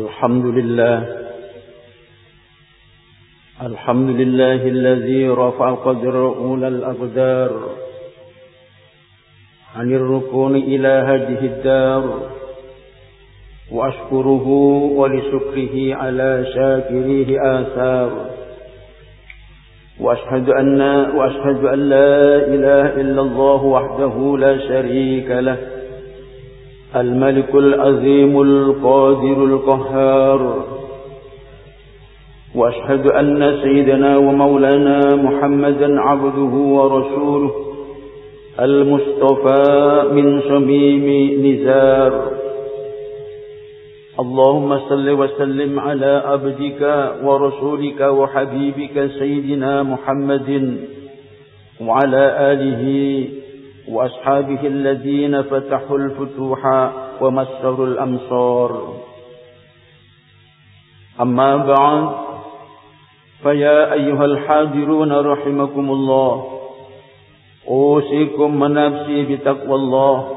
الحمد لله. الحمد لله الذي رفع قدر أولى الأقدار. عن الركون إلى هذه الدار. وأشكره ولشكره على شاكريه آثار. وأشهد أن وأشهد أن لا إله إلا الله وحده لا شريك له. الملك العظيم القادر القهار. وأشهد أن سيدنا ومولانا محمدا عبده ورسوله المصطفى من صميم نزار. اللهم صل وسلم على عبدك ورسولك وحبيبك سيدنا محمد وعلى آله وأصحابه الذين فتحوا الفتوح ومسروا الأمصار. أما بعد فيا أيها الحاضرون رحمكم الله أوصيكم ونفسي بتقوى الله.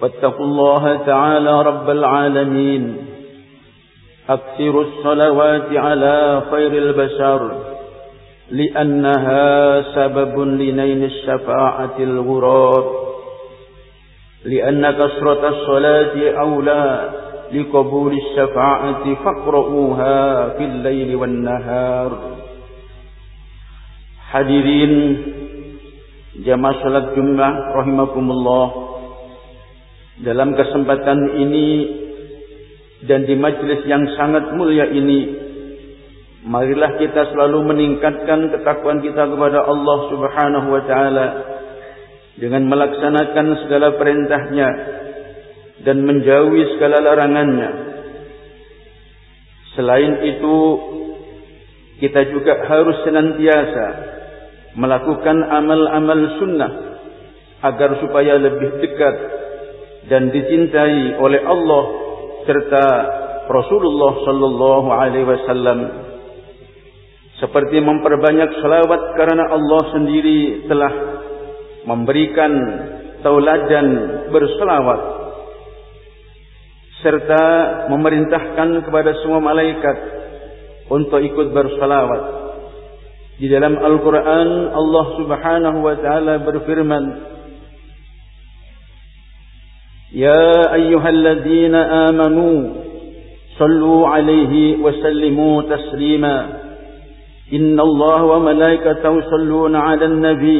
فاتقوا الله تعالى رب العالمين. أكثروا الصلوات على خير البشر. لأنها سبب لنيل الشفاعة الغرار لأن كثرة الصلاة أولى لقبول الشفاعة فاقرؤوها في الليل والنهار Hadirin jamaah salat Jumat rahimakumullah. Dalam kesempatan ini dan di majelis yang sangat mulia ini Marilah kita selalu meningkatkan ketakwaan kita kepada Allah Subhanahu wa taala dengan melaksanakan segala perintahnya dan menjauhi segala larangannya. Selain itu, kita juga harus senantiasa melakukan amal-amal sunnah agar supaya lebih dekat dan dicintai oleh Allah serta Rasulullah sallallahu alaihi wasallam seperti memperbanyak salawat karena Allah sendiri telah memberikan tauladan berselawat. Serta memerintahkan kepada semua malaikat untuk ikut bersalawat di dalam Al-Quran Allah subhanahu wa ta'ala berfirman Ya ayyuhalladzina amanu sallu alaihi taslima إن الله وملائكته يصلون على النبي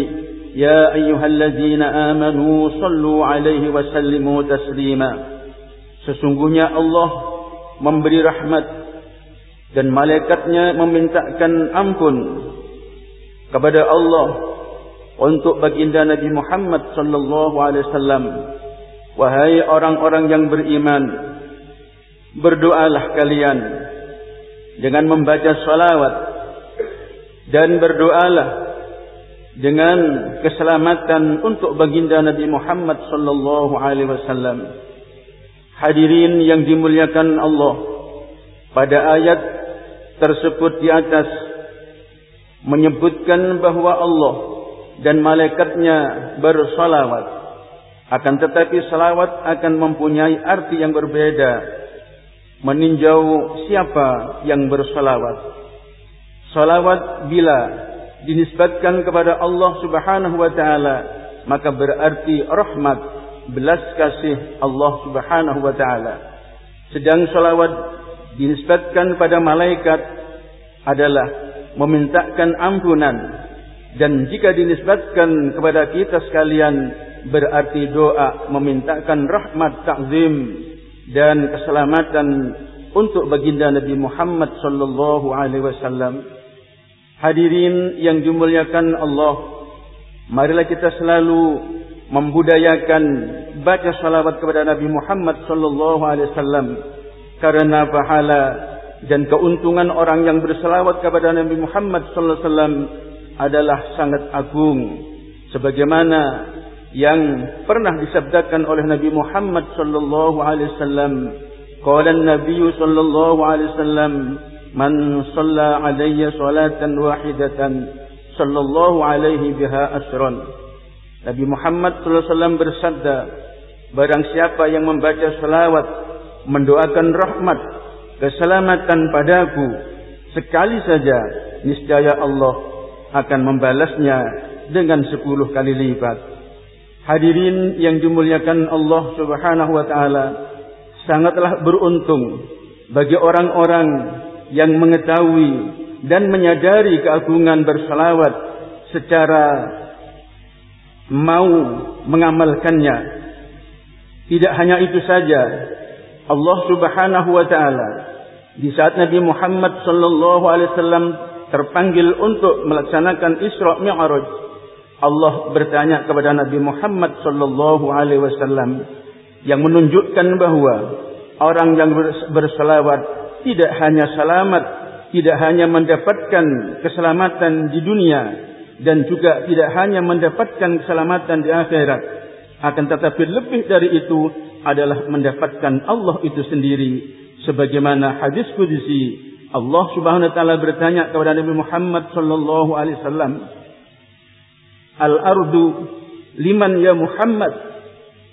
يا أيها الذين آمنوا صلوا عليه وسلموا تسليما Sesungguhnya Allah memberi rahmat dan malaikatnya memintakan ampun kepada Allah untuk baginda Nabi Muhammad sallallahu alaihi wasallam wahai orang-orang yang beriman berdoalah kalian dengan membaca salawat dan berdoalah dengan keselamatan untuk baginda Nabi Muhammad sallallahu alaihi wasallam. Hadirin yang dimuliakan Allah, pada ayat tersebut di atas menyebutkan bahwa Allah dan malaikatnya bersalawat. Akan tetapi salawat akan mempunyai arti yang berbeda meninjau siapa yang bersalawat. Salawat bila dinisbatkan kepada Allah Subhanahu wa taala maka berarti rahmat belas kasih Allah Subhanahu wa taala. Sedang salawat dinisbatkan pada malaikat adalah memintakan ampunan dan jika dinisbatkan kepada kita sekalian berarti doa memintakan rahmat takzim dan keselamatan untuk baginda Nabi Muhammad sallallahu alaihi wasallam. Hadirin yang dimuliakan Allah, marilah kita selalu membudayakan baca salawat kepada Nabi Muhammad sallallahu alaihi wasallam karena pahala dan keuntungan orang yang berselawat kepada Nabi Muhammad sallallahu alaihi wasallam adalah sangat agung sebagaimana yang pernah disabdakan oleh Nabi Muhammad sallallahu alaihi wasallam. Qala an-nabiy sallallahu alaihi wasallam من صلى علي صلاة واحدة صلى الله عليه بها أسرا Nabi Muhammad SAW bersabda Barang siapa yang membaca salawat mendoakan rahmat, keselamatan padaku sekali saja, niscaya Allah akan membalasnya dengan sepuluh kali lipat. Hadirin yang dimuliakan Allah Subhanahu wa taala, sangatlah beruntung bagi orang-orang yang mengetahui dan menyadari keagungan bersalawat secara mau mengamalkannya. Tidak hanya itu saja, Allah Subhanahu wa taala di saat Nabi Muhammad sallallahu alaihi wasallam terpanggil untuk melaksanakan Isra Mi'raj, Allah bertanya kepada Nabi Muhammad sallallahu alaihi wasallam yang menunjukkan bahwa orang yang berselawat tidak hanya selamat, tidak hanya mendapatkan keselamatan di dunia dan juga tidak hanya mendapatkan keselamatan di akhirat, akan tetapi lebih dari itu adalah mendapatkan Allah itu sendiri. Sebagaimana hadis qudsi Allah Subhanahu wa taala bertanya kepada Nabi Muhammad sallallahu alaihi wasallam Al-ardu liman ya Muhammad?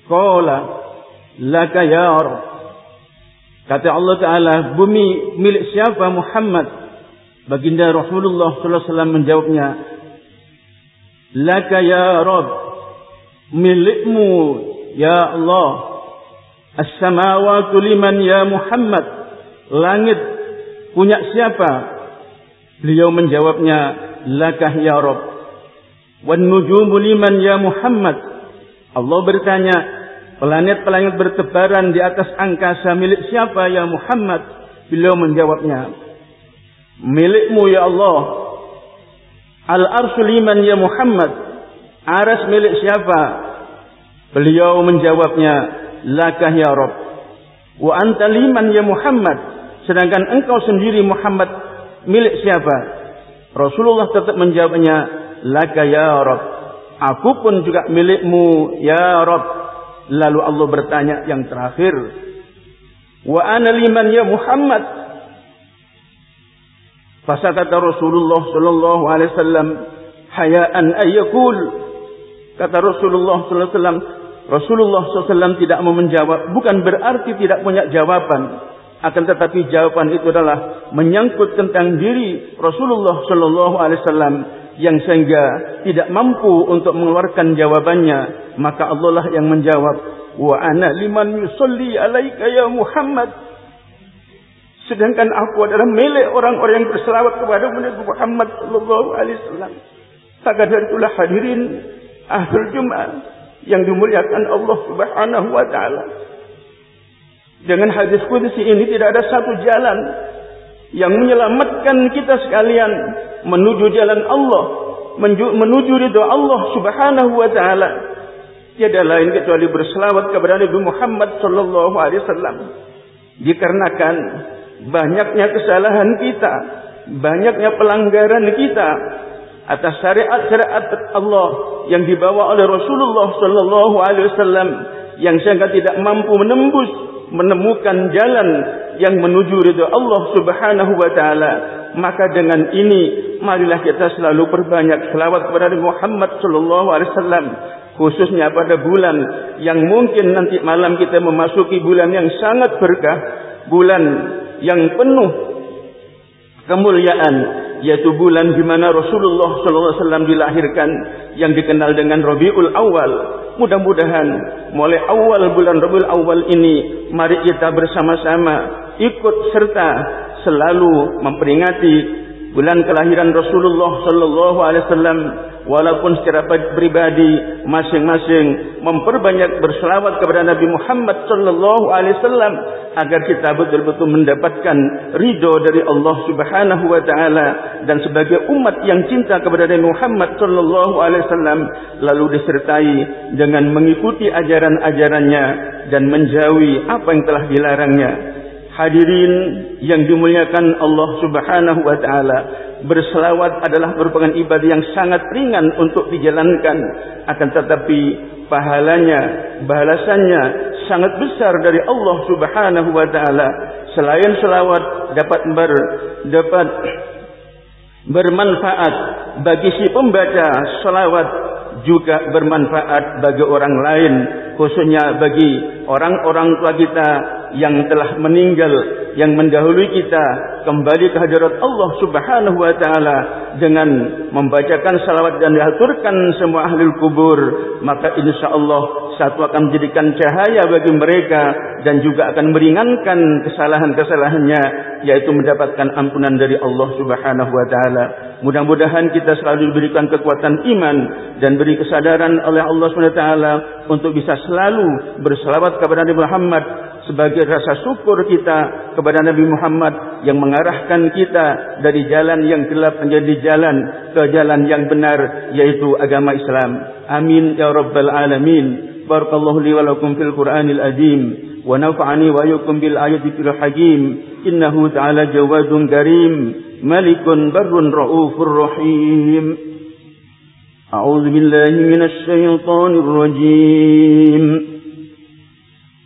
Qala laka ya Rabb kata Allah taala bumi milik siapa Muhammad baginda Rasulullah wasallam menjawabnya laka ya Rabb milikmu ya Allah As-samawatu liman ya Muhammad. Langit punya siapa? Beliau menjawabnya, lakah ya Rabb. Wan nujumu liman ya Muhammad. Allah bertanya, planet-planet bertebaran di atas angkasa milik siapa ya Muhammad? Beliau menjawabnya, milikmu ya Allah. Al-arsy liman ya Muhammad. Aras milik siapa? Beliau menjawabnya, lakah ya Rabb. Wa anta liman ya Muhammad. Sedangkan engkau sendiri Muhammad milik siapa? Rasulullah tetap menjawabnya, laka ya Rabb. Aku pun juga milikmu ya Rabb. Lalu Allah bertanya yang terakhir, wa ana liman ya Muhammad. Fasakata Rasulullah sallallahu alaihi wasallam hayaan ayyakul. Kata Rasulullah sallallahu alaihi wasallam Rasulullah SAW tidak mau menjawab bukan berarti tidak punya jawaban akan tetapi jawaban itu adalah menyangkut tentang diri Rasulullah Sallallahu Alaihi Wasallam yang sehingga tidak mampu untuk mengeluarkan jawabannya maka Allah lah yang menjawab wa ana liman yusalli alaika ya Muhammad sedangkan aku adalah milik orang-orang yang berselawat kepada Nabi Muhammad Sallallahu Alaihi Wasallam maka dari itulah hadirin akhir Jumat yang dimuliakan Allah Subhanahu wa taala. Dengan hadis qudsi ini tidak ada satu jalan yang menyelamatkan kita sekalian menuju jalan Allah, menuju ridha Allah Subhanahu wa taala. Tiada lain kecuali berselawat kepada Nabi Muhammad sallallahu alaihi wasallam. Dikarenakan banyaknya kesalahan kita, banyaknya pelanggaran kita, atas syariat-syariat Allah yang dibawa oleh Rasulullah sallallahu alaihi wasallam yang sehingga tidak mampu menembus menemukan jalan yang menuju ridha Allah Subhanahu wa taala maka dengan ini marilah kita selalu perbanyak selawat kepada Nabi Muhammad sallallahu alaihi wasallam khususnya pada bulan yang mungkin nanti malam kita memasuki bulan yang sangat berkah bulan yang penuh kemuliaan yaitu bulan di mana Rasulullah SAW dilahirkan yang dikenal dengan Rabiul Awal. Mudah-mudahan mulai awal bulan Rabiul Awal ini mari kita bersama-sama ikut serta selalu memperingati bulan kelahiran Rasulullah sallallahu alaihi wasallam walaupun secara pribadi masing-masing memperbanyak berselawat kepada Nabi Muhammad sallallahu alaihi wasallam agar kita betul-betul mendapatkan ridho dari Allah Subhanahu wa taala dan sebagai umat yang cinta kepada Nabi Muhammad sallallahu alaihi wasallam lalu disertai dengan mengikuti ajaran-ajarannya dan menjauhi apa yang telah dilarangnya hadirin yang dimuliakan Allah Subhanahu wa taala berselawat adalah merupakan ibadah yang sangat ringan untuk dijalankan. Akan tetapi pahalanya balasannya sangat besar dari Allah Subhanahu wa taala. Selain selawat dapat ber, dapat bermanfaat bagi si pembaca selawat juga bermanfaat bagi orang lain khususnya bagi orang-orang tua kita yang telah meninggal yang mendahului kita kembali ke hadirat Allah Subhanahu wa taala dengan membacakan salawat dan diaturkan semua ahli kubur maka insyaallah satu akan menjadikan cahaya bagi mereka dan juga akan meringankan kesalahan-kesalahannya yaitu mendapatkan ampunan dari Allah Subhanahu wa taala. Mudah-mudahan kita selalu diberikan kekuatan iman dan beri kesadaran oleh Allah Subhanahu wa taala untuk bisa selalu berselawat kepada Nabi Muhammad sebagai rasa syukur kita kepada Nabi Muhammad yang mengarahkan kita dari jalan yang gelap menjadi jalan ke jalan yang benar yaitu agama Islam. Amin ya rabbal alamin. Barakallahu li wa lakum fil Qur'anil azim wa nafa'ani wa yukum bil ayati fil hakim. Innahu ta'ala jawadun karim, malikun barrun raufur rahim. A'udzu billahi minasy syaithanir rajim.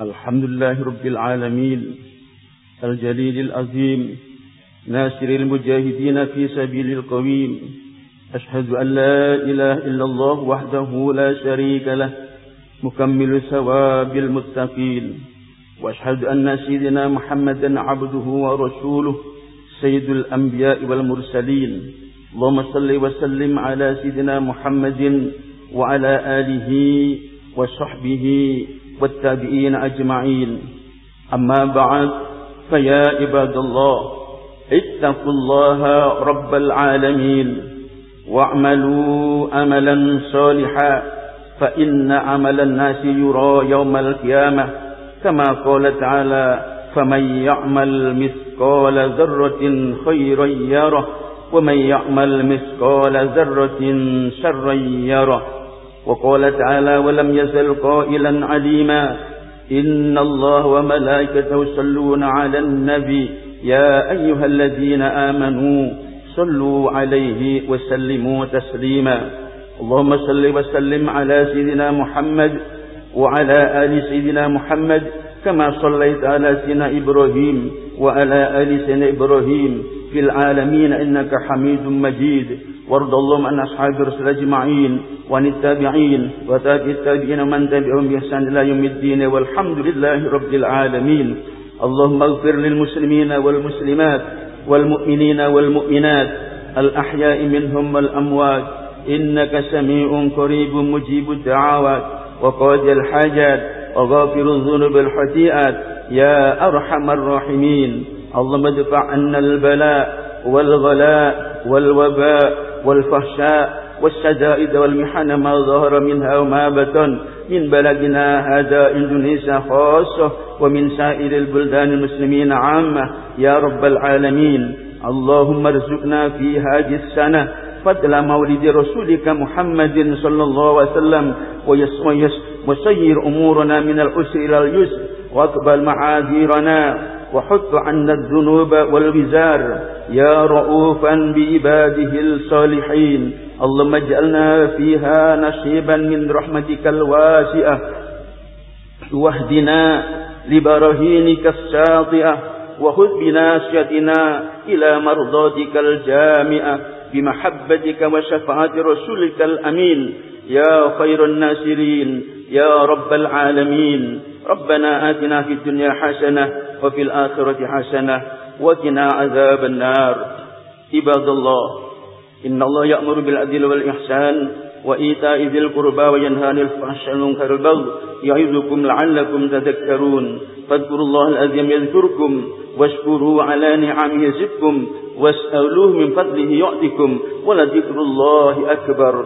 الحمد لله رب العالمين الجليل العظيم ناصر المجاهدين في سبيل القويم أشهد أن لا إله إلا الله وحده لا شريك له مكمل ثواب المتقين وأشهد أن سيدنا محمدا عبده ورسوله سيد الأنبياء والمرسلين. اللهم صل وسلم على سيدنا محمد وعلى آله وصحبه والتابعين أجمعين. أما بعد فيا عباد الله اتقوا الله رب العالمين واعملوا أملا صالحا فإن عمل الناس يرى يوم القيامة. كما قال تعالى فمن يعمل مثقال ذرة خيرا يره ومن يعمل مثقال ذرة شرا يره. وقال تعالى ولم يزل قائلا عليما إن الله وملائكته يصلون على النبي يا أيها الذين آمنوا صلوا عليه وسلموا تسليما اللهم صل وسلم على سيدنا محمد وعلى آل سيدنا محمد كما صليت على سيدنا إبراهيم وعلى آل سيدنا إبراهيم في العالمين إنك حميد مجيد وارض اللهم عن أصحاب الرسل أجمعين وعن التابعين وتابع التابعين من تبعهم بإحسان إلى يوم الدين والحمد لله رب العالمين. اللهم اغفر للمسلمين والمسلمات والمؤمنين والمؤمنات الأحياء منهم والأموات. إنك سميع قريب مجيب الدعوات. وقاضي الحاجات. وغافر الذنوب الحتيئات يا أرحم الراحمين. اللهم ادفع عنا البلاء والغلاء والوباء. والفحشاء والشدائد والمحن ما ظهر منها وما بطن من بلدنا هذا إندونيسيا خاصة ومن سائر البلدان المسلمين عامة. يا رب العالمين اللهم ارزقنا في هذه السنة فضل مولد رسولك محمد صلى الله عليه وسلم وسير أمورنا من العسر إلى اليسر وأقبل معاذيرنا. وحط عنا الذنوب والوزار يا رؤوفا بعباده الصالحين. اللهم اجعلنا فيها نصيبا من رحمتك الواسعة. واهدنا لبرهينك الساطئة. وخذ بناسيتنا إلى مرضاتك الجامعة. بمحبتك وشفاعة رسولك الأمين. يا خير الناصرين يا رب العالمين. ربنا آتنا في الدنيا حسنة وفي الآخرة حسنة وقنا عذاب النار. عباد الله إن الله يأمر بالعدل والإحسان وإيتاء ذي القربى وينهى عن الفحشاء والمنكر والبغي يعظكم لعلكم تذكرون. فاذكروا الله العظيم يذكركم واشكروا على نعمه يزدكم واسألوه من فضله يعطكم ولذكر الله أكبر.